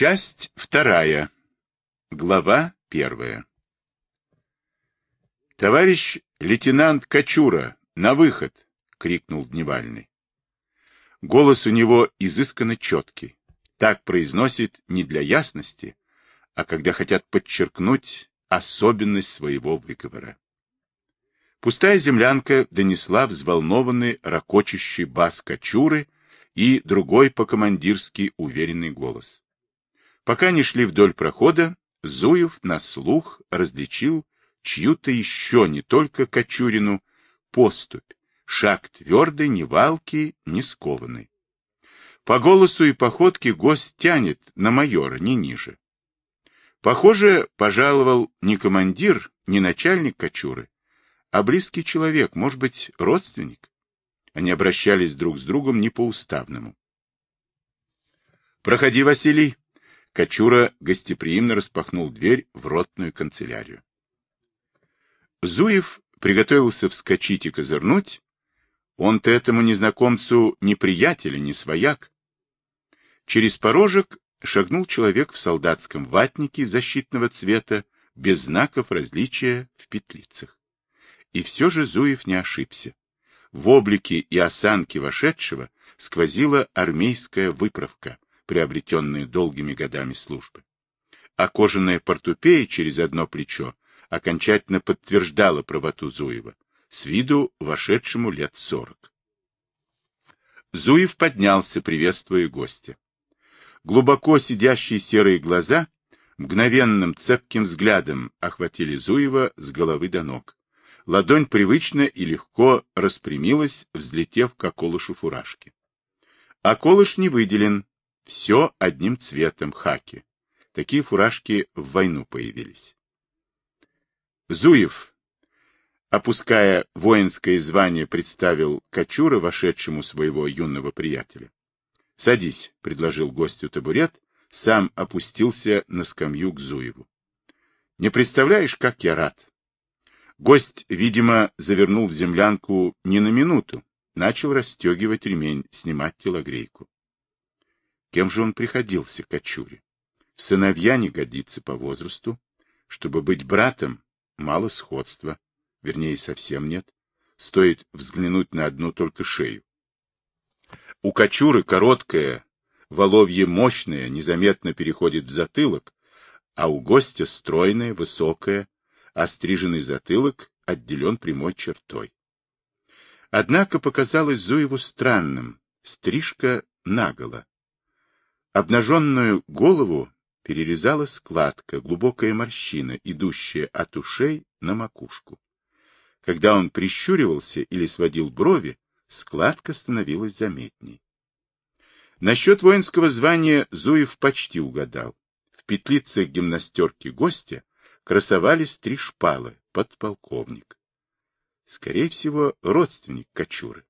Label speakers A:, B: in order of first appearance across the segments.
A: Часть вторая. Глава первая. «Товарищ лейтенант Кочура, на выход!» — крикнул Дневальный. Голос у него изысканно четкий. Так произносит не для ясности, а когда хотят подчеркнуть особенность своего выговора. Пустая землянка донесла взволнованный, ракочущий бас Кочуры и другой по-командирски уверенный голос. Пока не шли вдоль прохода, Зуев на слух различил чью-то еще не только Кочурину поступь, шаг твердый, ни валки, ни скованный. По голосу и походке гость тянет на майора, не ниже. Похоже, пожаловал не командир, не начальник Кочуры, а близкий человек, может быть, родственник. Они обращались друг с другом не по-уставному. «Проходи, Василий!» Кочура гостеприимно распахнул дверь в ротную канцелярию. Зуев приготовился вскочить и козырнуть. Он-то этому незнакомцу не приятель не свояк. Через порожек шагнул человек в солдатском ватнике защитного цвета, без знаков различия в петлицах. И все же Зуев не ошибся. В облике и осанке вошедшего сквозила армейская выправка, приобретенная долгими годами службы. А кожаная портупея через одно плечо окончательно подтверждала правоту Зуева, с виду вошедшему лет сорок. Зуев поднялся, приветствуя гостя. Глубоко сидящие серые глаза мгновенным цепким взглядом охватили Зуева с головы до ног. Ладонь привычно и легко распрямилась, взлетев к околышу фуражки. Околыш не выделен, все одним цветом, хаки. Такие фуражки в войну появились. Зуев, опуская воинское звание, представил Кочура, вошедшему своего юного приятеля. — Садись, — предложил гостю табурет, сам опустился на скамью к Зуеву. — Не представляешь, как я рад. Гость, видимо, завернул в землянку не на минуту, начал расстегивать ремень, снимать телогрейку. Кем же он приходился Кочуре? Сыновья не годится по возрасту. Чтобы быть братом, мало сходства, вернее, совсем нет. Стоит взглянуть на одну только шею. У Кочуры короткая, воловье мощная, незаметно переходит в затылок, а у гостя стройная, высокая, остриженный затылок отделен прямой чертой. Однако показалось Зуеву странным, стрижка наголо. Обнаженную голову перерезала складка, глубокая морщина, идущая от ушей на макушку. Когда он прищуривался или сводил брови, складка становилась заметней. Насчет воинского звания Зуев почти угадал. В петлицах гимнастерки гостя красовались три шпалы, подполковник. Скорее всего, родственник Кочуры.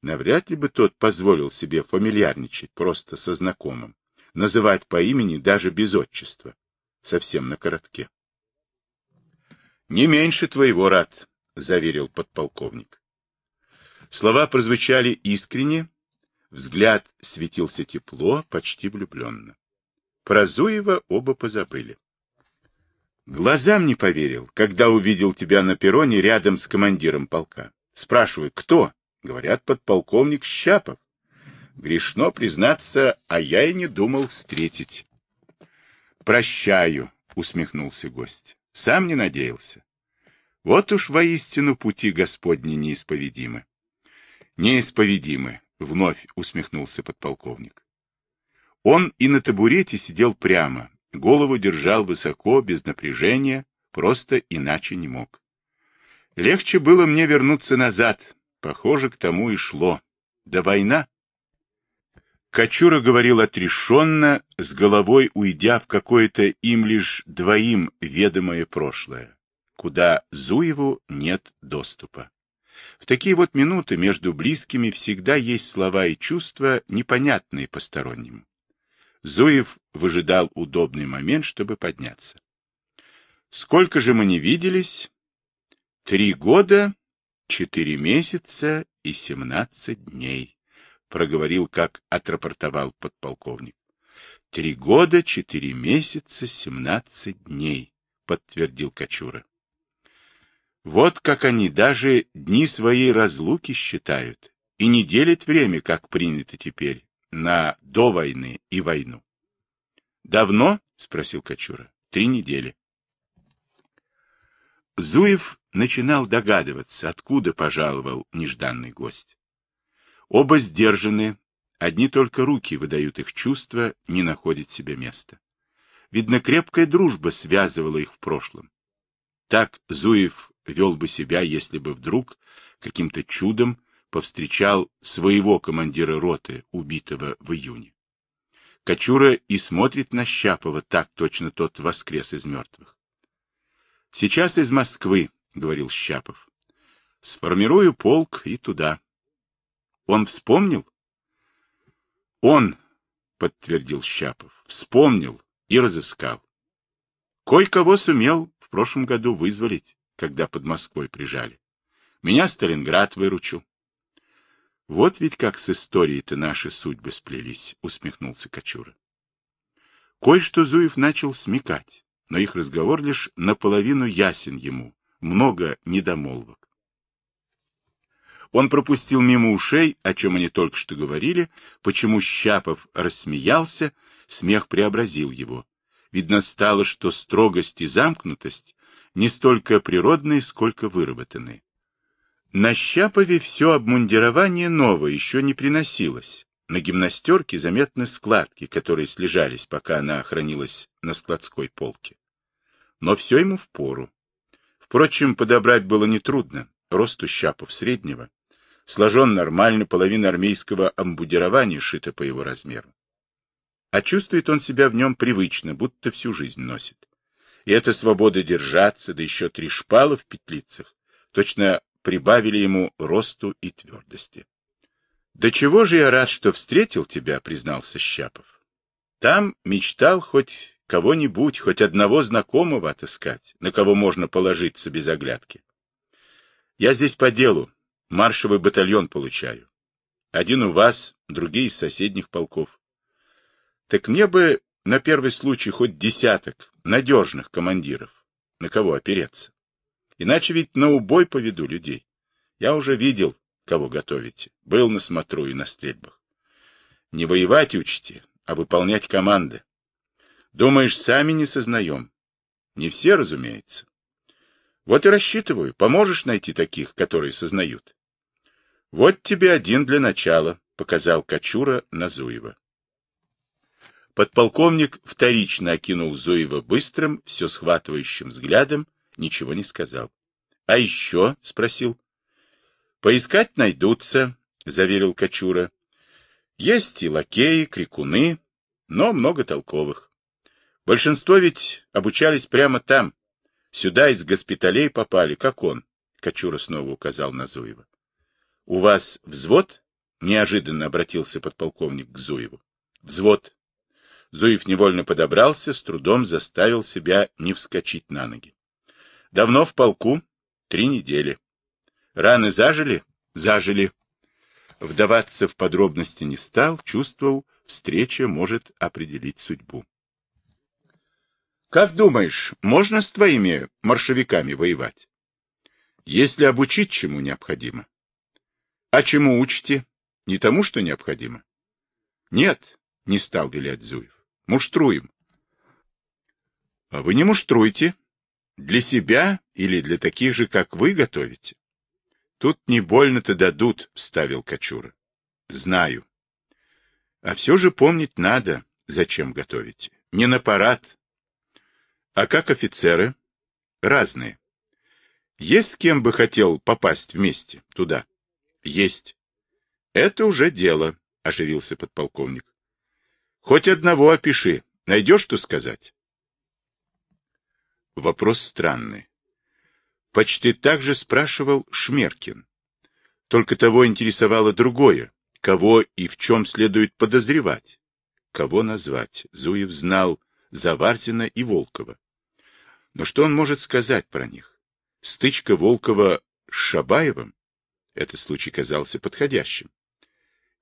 A: Навряд ли бы тот позволил себе фамильярничать просто со знакомым, называть по имени даже без отчества, совсем на коротке. — Не меньше твоего, рад, — заверил подполковник. Слова прозвучали искренне, взгляд светился тепло, почти влюбленно. Про Зуева оба позабыли. Глазам не поверил, когда увидел тебя на перроне рядом с командиром полка. Спрашиваю, кто? Говорят, подполковник Щапов. Грешно признаться, а я и не думал встретить. Прощаю, усмехнулся гость. Сам не надеялся. Вот уж воистину пути Господни неисповедимы. Неисповедимы, вновь усмехнулся подполковник. Он и на табурете сидел прямо, Голову держал высоко, без напряжения, просто иначе не мог. Легче было мне вернуться назад. Похоже, к тому и шло. Да война. Кочура говорил отрешенно, с головой уйдя в какое-то им лишь двоим ведомое прошлое, куда Зуеву нет доступа. В такие вот минуты между близкими всегда есть слова и чувства, непонятные посторонним. Зуев выжидал удобный момент, чтобы подняться. Сколько же мы не виделись? Три года, четыре месяца и семнадцать дней, проговорил, как отрапортовал подполковник. Три года, четыре месяца, семнадцать дней, подтвердил Кочура. Вот как они даже дни своей разлуки считают и не делят время, как принято теперь, на до войны и войну. Давно? спросил Кочура. Три недели. Зуев начинал догадываться, откуда пожаловал нежданный гость. Оба сдержаны, одни только руки выдают их чувства, не находят себе места. Видно, крепкая дружба связывала их в прошлом. Так Зуев вел бы себя, если бы вдруг каким-то чудом повстречал своего командира роты, убитого в июне. Кочура и смотрит на Щапова, так точно тот воскрес из мертвых. «Сейчас из Москвы», — говорил Щапов. «Сформирую полк и туда». «Он вспомнил?» «Он», — подтвердил Щапов, — «вспомнил и разыскал. Кое-кого сумел в прошлом году вызволить, когда под Москвой прижали. Меня Сталинград выручил. Вот ведь как с историей-то наши судьбы сплелись, усмехнулся Кочура. Кое-что Зуев начал смекать, но их разговор лишь наполовину ясен ему, много недомолвок. Он пропустил мимо ушей, о чем они только что говорили, почему Щапов рассмеялся, смех преобразил его. Видно стало, что строгость и замкнутость не столько природные, сколько выработанные. На Щапове все обмундирование новое еще не приносилось. На гимнастерке заметны складки, которые слежались, пока она хранилась на складской полке. Но все ему впору. Впрочем, подобрать было нетрудно. Рост у Щапов среднего. Сложен нормально, половина армейского амбудирования шита по его размеру. А чувствует он себя в нем привычно, будто всю жизнь носит. И эта свобода держаться, да еще три шпала в петлицах, точно прибавили ему росту и твердости. — Да чего же я рад, что встретил тебя, — признался Щапов. — Там мечтал хоть кого-нибудь, хоть одного знакомого отыскать, на кого можно положиться без оглядки. Я здесь по делу, маршевый батальон получаю. Один у вас, другие из соседних полков. Так мне бы на первый случай хоть десяток надежных командиров, на кого опереться. Иначе ведь на убой поведу людей. Я уже видел, кого готовите. Был на смотру и на стрельбах. Не воевать учите, а выполнять команды. Думаешь, сами не сознаем? Не все, разумеется. Вот и рассчитываю, поможешь найти таких, которые сознают. Вот тебе один для начала, показал Качура на Зуева. Подполковник вторично окинул Зуева быстрым, все схватывающим взглядом ничего не сказал. — А еще? — спросил. — Поискать найдутся, — заверил Кочура. — Есть и лакеи, крикуны, но много толковых. Большинство ведь обучались прямо там. Сюда из госпиталей попали, как он. Кочура снова указал на Зуева. — У вас взвод? — неожиданно обратился подполковник к Зуеву. — Взвод. Зуев невольно подобрался, с трудом заставил себя не вскочить на ноги. Давно в полку? Три недели. Раны зажили? Зажили. Вдаваться в подробности не стал, чувствовал, встреча может определить судьбу. Как думаешь, можно с твоими маршевиками воевать? Если обучить чему необходимо. А чему учите? Не тому, что необходимо. Нет, не стал вилять Зуев. Муштруем. А вы не муштруйте, для себя или для таких же, как вы, готовите? Тут не больно-то дадут, — вставил Кочура. Знаю. А все же помнить надо, зачем готовите. Не на парад. А как офицеры? Разные. Есть с кем бы хотел попасть вместе туда? Есть. Это уже дело, — оживился подполковник. Хоть одного опиши. Найдешь, что сказать? Вопрос странный. Почти так же спрашивал Шмеркин. Только того интересовало другое. Кого и в чем следует подозревать? Кого назвать? Зуев знал Заварзина и Волкова. Но что он может сказать про них? Стычка Волкова с Шабаевым? Этот случай казался подходящим.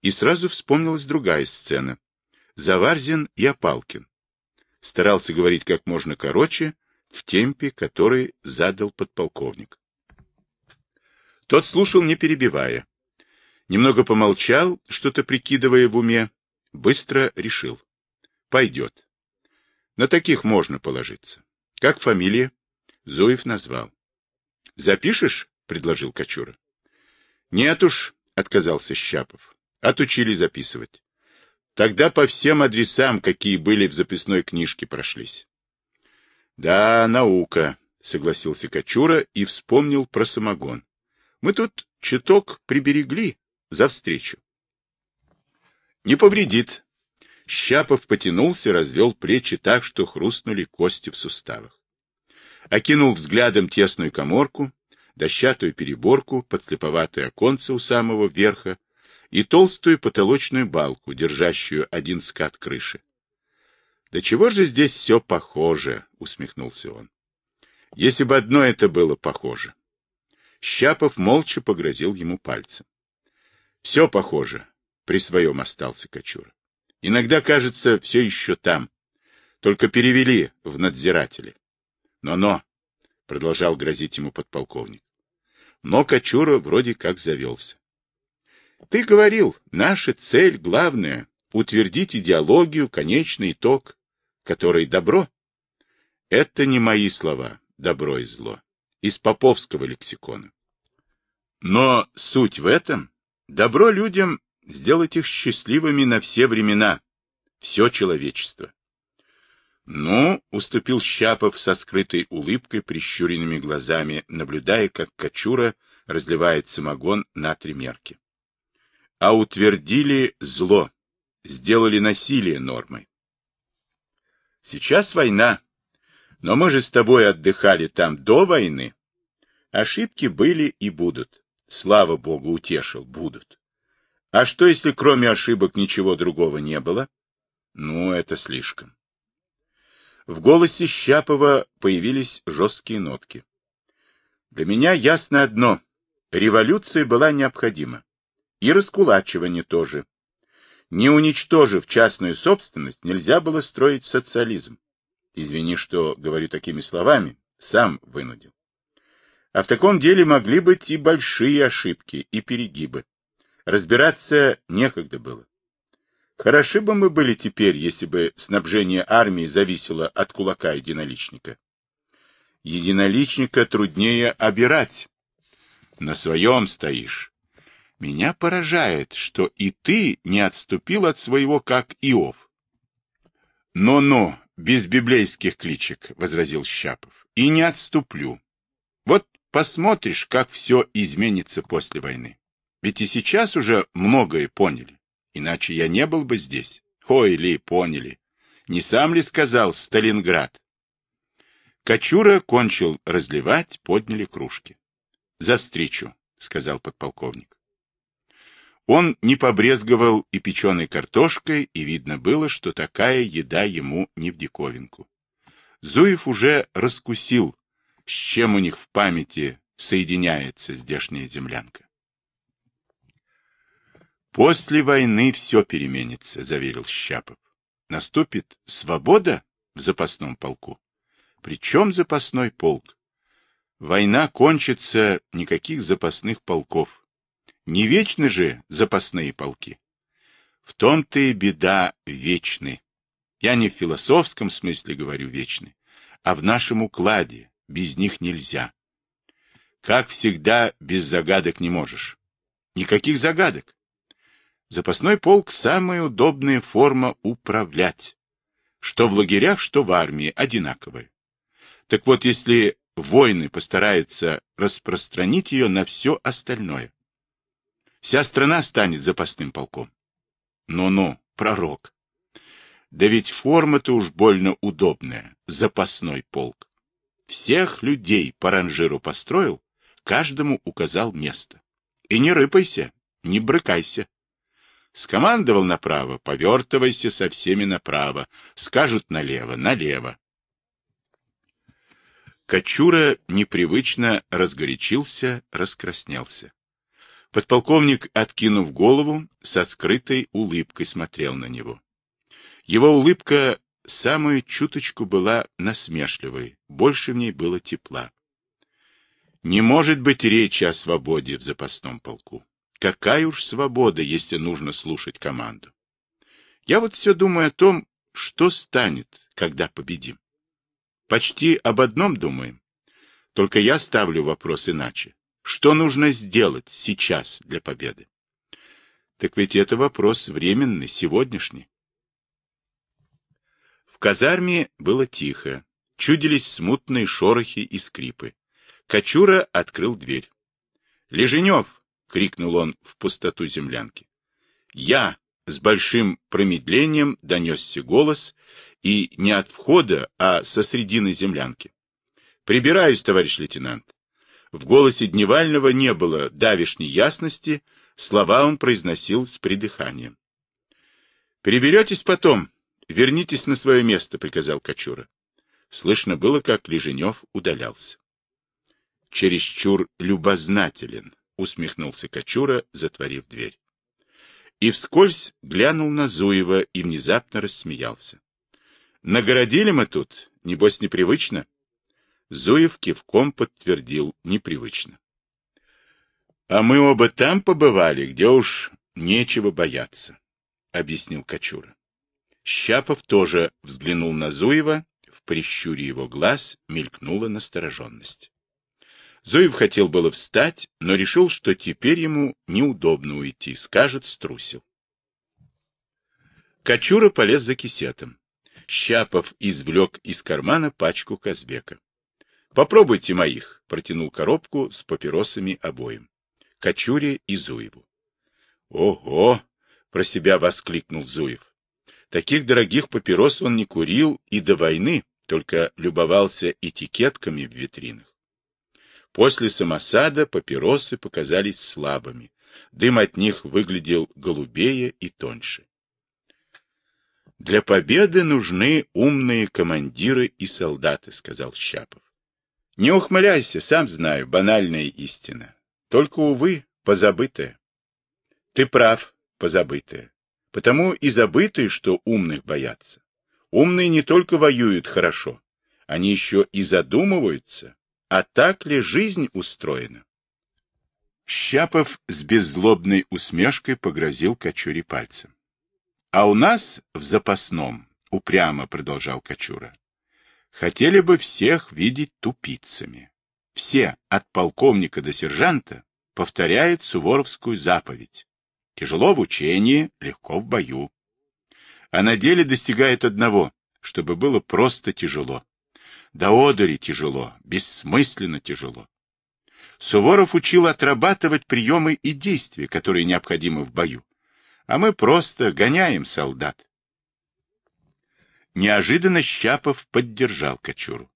A: И сразу вспомнилась другая сцена. Заварзин и Опалкин. Старался говорить как можно короче, в темпе, который задал подполковник. Тот слушал, не перебивая. Немного помолчал, что-то прикидывая в уме, быстро решил. Пойдет. На таких можно положиться. Как фамилия? Зуев назвал. Запишешь? предложил Кочура. Нет уж, отказался Щапов. Отучили записывать. Тогда по всем адресам, какие были в записной книжке, прошлись. Да, наука, согласился Кочура и вспомнил про самогон. Мы тут чуток приберегли за встречу. Не повредит. Щапов потянулся, развел плечи так, что хрустнули кости в суставах. Окинул взглядом тесную коморку, дощатую переборку, подслеповатое оконце у самого верха и толстую потолочную балку, держащую один скат крыши. «Да чего же здесь все похоже?» — усмехнулся он. «Если бы одно это было похоже». Щапов молча погрозил ему пальцем. «Все похоже», — при своем остался Кочура. «Иногда, кажется, все еще там, только перевели в надзиратели. Но-но, — продолжал грозить ему подполковник. Но Кочура вроде как завелся. — Ты говорил, наша цель главная — утвердить идеологию, конечный итог, который добро. Это не мои слова, добро и зло, из поповского лексикона. Но суть в этом — добро людям сделать их счастливыми на все времена, все человечество. Ну, уступил Щапов со скрытой улыбкой, прищуренными глазами, наблюдая, как Кочура разливает самогон на три мерки. А утвердили зло, сделали насилие нормой. Сейчас война, но мы же с тобой отдыхали там до войны. Ошибки были и будут. Слава богу, утешил, будут. А что, если кроме ошибок ничего другого не было? Ну, это слишком. В голосе Щапова появились жесткие нотки. Для меня ясно одно. Революция была необходима. И раскулачивание тоже. Не уничтожив частную собственность, нельзя было строить социализм. Извини, что говорю такими словами, сам вынудил. А в таком деле могли быть и большие ошибки, и перегибы. Разбираться некогда было. Хороши бы мы были теперь, если бы снабжение армии зависело от кулака единоличника. Единоличника труднее обирать. На своем стоишь. Меня поражает, что и ты не отступил от своего, как Иов. «Ну-ну, без библейских кличек», — возразил Щапов, — «и не отступлю. Вот посмотришь, как все изменится после войны. Ведь и сейчас уже многое поняли. Иначе я не был бы здесь. Ой, ли, поняли. Не сам ли сказал Сталинград? Кочура кончил разливать, подняли кружки. — За встречу, — сказал подполковник. Он не побрезговал и печеной картошкой, и видно было, что такая еда ему не в диковинку. Зуев уже раскусил, с чем у них в памяти соединяется здешняя землянка. После войны все переменится, заверил Щапов. Наступит свобода в запасном полку. Причем запасной полк? Война кончится, никаких запасных полков. Не вечны же запасные полки. В том-то и беда вечны. Я не в философском смысле говорю вечны, а в нашем укладе. Без них нельзя. Как всегда, без загадок не можешь. Никаких загадок. Запасной полк – самая удобная форма управлять. Что в лагерях, что в армии одинаковая. Так вот, если войны постараются распространить ее на все остальное, вся страна станет запасным полком. Ну-ну, пророк. Да ведь форма-то уж больно удобная, запасной полк. Всех людей по ранжиру построил, каждому указал место. И не рыпайся, не брыкайся. Скомандовал направо, повертывайся со всеми направо. Скажут налево, налево. Кочура непривычно разгорячился, раскраснелся. Подполковник, откинув голову, с открытой улыбкой смотрел на него. Его улыбка самую чуточку была насмешливой, больше в ней было тепла. Не может быть речи о свободе в запасном полку. Какая уж свобода, если нужно слушать команду. Я вот все думаю о том, что станет, когда победим. Почти об одном думаем. Только я ставлю вопрос иначе. Что нужно сделать сейчас для победы? Так ведь это вопрос временный, сегодняшний. В казарме было тихо. Чудились смутные шорохи и скрипы. Кочура открыл дверь. «Леженев!» — крикнул он в пустоту землянки. «Я!» — с большим промедлением донесся голос, и не от входа, а со средины землянки. «Прибираюсь, товарищ лейтенант». В голосе Дневального не было давишней ясности, слова он произносил с придыханием. «Переберетесь потом, вернитесь на свое место», — приказал Кочура. Слышно было, как Леженев удалялся. «Чересчур любознателен», — усмехнулся Кочура, затворив дверь. И вскользь глянул на Зуева и внезапно рассмеялся. «Нагородили мы тут, небось, непривычно?» Зуев кивком подтвердил непривычно. А мы оба там побывали, где уж нечего бояться, — объяснил Кочура. Щапов тоже взглянул на Зуева, в прищуре его глаз мелькнула настороженность. Зуев хотел было встать, но решил, что теперь ему неудобно уйти, скажет, струсил. Кочура полез за кисетом. Щапов извлек из кармана пачку Казбека. — Попробуйте моих, — протянул коробку с папиросами обоим. Кочуре и Зуеву. «Ого!» — про себя воскликнул Зуев. Таких дорогих папирос он не курил и до войны, только любовался этикетками в витринах. После самосада папиросы показались слабыми, дым от них выглядел голубее и тоньше. «Для победы нужны умные командиры и солдаты», — сказал Щапов. «Не ухмыляйся, сам знаю, банальная истина. Только, увы, позабытое. Ты прав, позабытое. Потому и забытые, что умных боятся. Умные не только воюют хорошо, они еще и задумываются, а так ли жизнь устроена. Щапов с беззлобной усмешкой погрозил Кочуре пальцем. — А у нас в запасном, — упрямо продолжал Кочура, — хотели бы всех видеть тупицами все, от полковника до сержанта, повторяют суворовскую заповедь. Тяжело в учении, легко в бою. А на деле достигает одного, чтобы было просто тяжело. До одери тяжело, бессмысленно тяжело. Суворов учил отрабатывать приемы и действия, которые необходимы в бою. А мы просто гоняем солдат. Неожиданно Щапов поддержал Кочуру.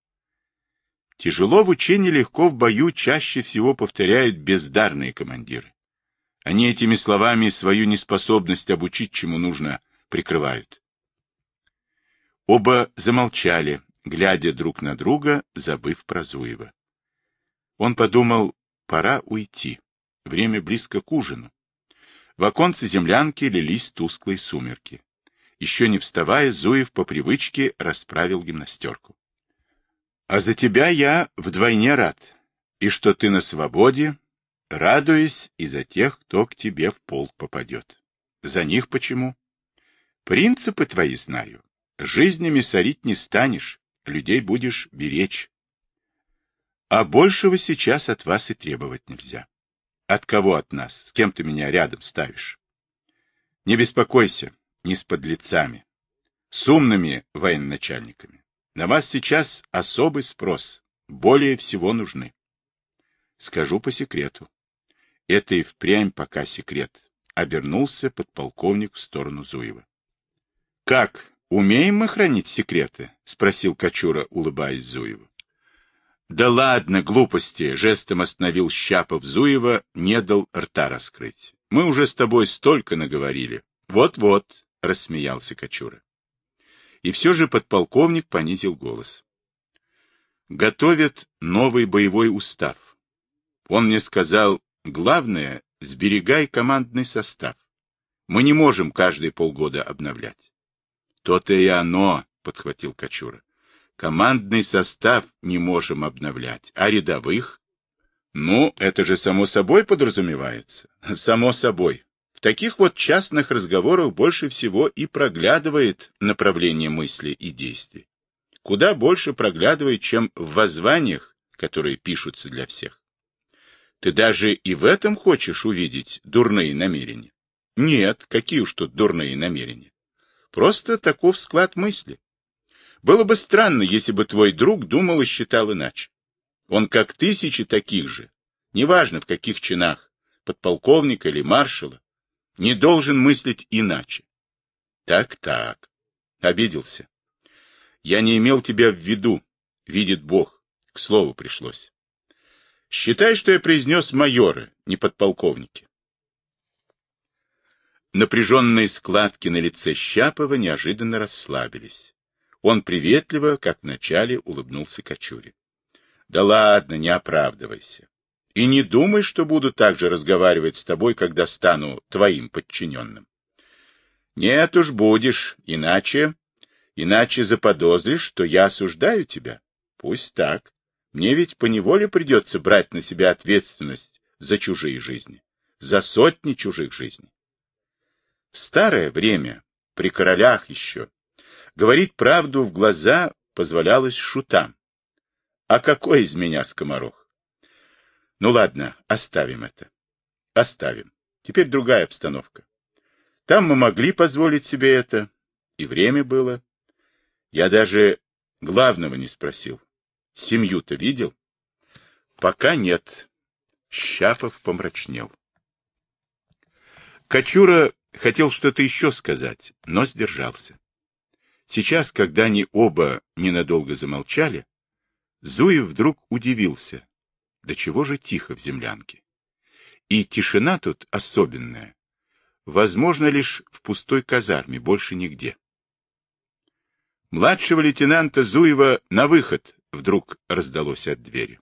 A: Тяжело в учении, легко в бою чаще всего повторяют бездарные командиры. Они этими словами свою неспособность обучить чему нужно прикрывают. Оба замолчали, глядя друг на друга, забыв про Зуева. Он подумал, пора уйти. Время близко к ужину. В оконце землянки лились тусклые сумерки. Еще не вставая, Зуев по привычке расправил гимнастерку. А за тебя я вдвойне рад. И что ты на свободе, радуюсь и за тех, кто к тебе в полк попадет. За них почему? Принципы твои знаю. Жизнями сорить не станешь, людей будешь беречь. А большего сейчас от вас и требовать нельзя. От кого от нас? С кем ты меня рядом ставишь? Не беспокойся, не с подлецами, с умными военачальниками. На вас сейчас особый спрос, более всего нужны. Скажу по секрету. Это и впрямь пока секрет. Обернулся подполковник в сторону Зуева. — Как, умеем мы хранить секреты? — спросил Кочура, улыбаясь Зуеву. — Да ладно, глупости! — жестом остановил Щапов Зуева, не дал рта раскрыть. — Мы уже с тобой столько наговорили. Вот — рассмеялся Кочура. И все же подполковник понизил голос. Готовят новый боевой устав. Он мне сказал, главное, сберегай командный состав. Мы не можем каждые полгода обновлять. То-то и оно, подхватил Кочура. Командный состав не можем обновлять, а рядовых? Ну, это же само собой подразумевается. Само собой. В таких вот частных разговорах больше всего и проглядывает направление мысли и действий. Куда больше проглядывает, чем в воззваниях, которые пишутся для всех. Ты даже и в этом хочешь увидеть дурные намерения? Нет, какие уж тут дурные намерения. Просто таков склад мысли. Было бы странно, если бы твой друг думал и считал иначе. Он как тысячи таких же, неважно в каких чинах, подполковника или маршала, не должен мыслить иначе. Так-так. Обиделся. Я не имел тебя в виду, видит Бог. К слову пришлось. Считай, что я произнес майоры, не подполковники. Напряженные складки на лице Щапова неожиданно расслабились. Он приветливо, как вначале, улыбнулся Кочуре. — Да ладно, не оправдывайся. И не думай, что буду так же разговаривать с тобой, когда стану твоим подчиненным. Нет уж будешь, иначе... Иначе заподозришь, что я осуждаю тебя. Пусть так. Мне ведь поневоле придется брать на себя ответственность за чужие жизни, за сотни чужих жизней. Старое время, при королях еще, говорить правду в глаза позволялось шутам. А какой из меня скоморох? Ну ладно, оставим это. Оставим. Теперь другая обстановка. Там мы могли позволить себе это, и время было. Я даже главного не спросил. Семью-то видел? Пока нет. Щапов помрачнел. Кочура хотел что-то еще сказать, но сдержался. Сейчас, когда они оба ненадолго замолчали, Зуев вдруг удивился. До чего же тихо в землянке? И тишина тут особенная. Возможно, лишь в пустой казарме, больше нигде. Младшего лейтенанта Зуева на выход вдруг раздалось от двери.